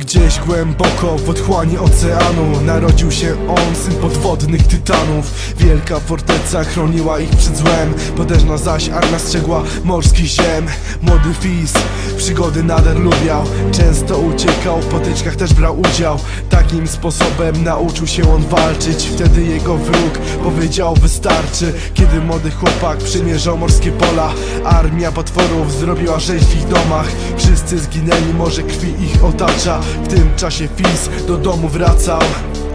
Gdzieś głęboko w otchłani oceanu Narodził się on, syn podwodnych tytanów. Wielka forteca chroniła ich przed złem. Potężna zaś armia strzegła morski ziem. Młody Fis przygody nader lubiał. Często uciekał, w potyczkach też brał udział. Takim sposobem nauczył się on walczyć. Wtedy jego wróg powiedział wystarczy Kiedy młody chłopak przymierzał morskie pola. Armia potworów zrobiła rzeź w ich domach. Wszyscy zginęli, morze krwi ich otacza W tym czasie Fis do domu wracał.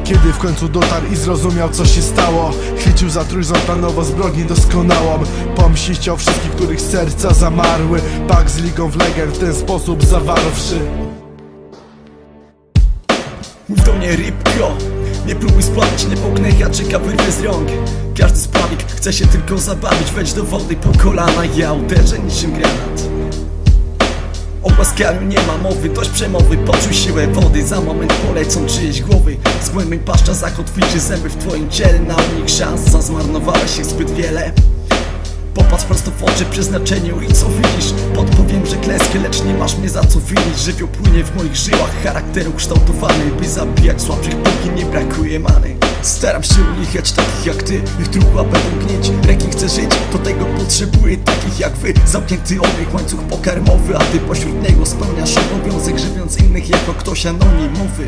Kiedy w końcu dotarł i zrozumiał co się stało Chwycił za trójząb, planowo zbrodnię doskonałą. Pomścić chciał wszystkich, których serca zamarły. Pakt z Ligą w Legend w ten sposób zawarłszy Mów do mnie rybko. Nie próbuj spławić, nie pognę haczyka wyrwę z rąk. Każdy spławik chce się tylko zabawić Wejdź do wody po kolana, ja uderzę niczym granat łaskaniu nie ma mowy, dość przemowy. Poczuj siłę wody, za moment polecą czyjeś głowy. Z głębień paszcza zachotwiczy zęby w twoim ciele. Na unik szans, zazmarnowałeś ich zbyt wiele. Popatrz prosto w oczy przeznaczeniu i co widzisz? Podpowiem, że klęskę, lecz nie masz mnie za co winić. Żywioł płynie w moich żyłach, charakteru kształtowany By zabijać słabszych, póki nie brakuje many. Staram się unikać takich jak ty, ich truchła będą gnieć Rekin chce żyć, do tego potrzebuje takich jak wy. Zamknięty obieg, łańcuch pokarmowy A ty pośród niego spełniasz obowiązek Żywiąc innych jako ktoś anonimowy